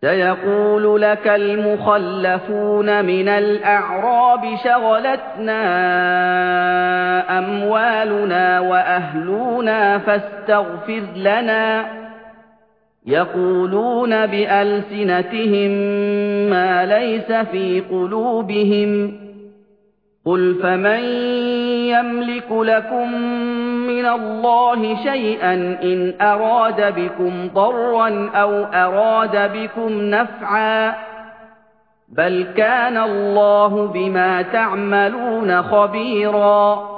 سيقول لك المخلفون من الأعراب شغلتنا أموالنا وأهلنا فاستغفر لنا. يقولون بألسنتهم ما ليس في قلوبهم. قل فمن يملك لكم الله شيئا إن أراد بكم ضرا أو أراد بكم نفعا. بل كان الله بما تعملون خبيرا.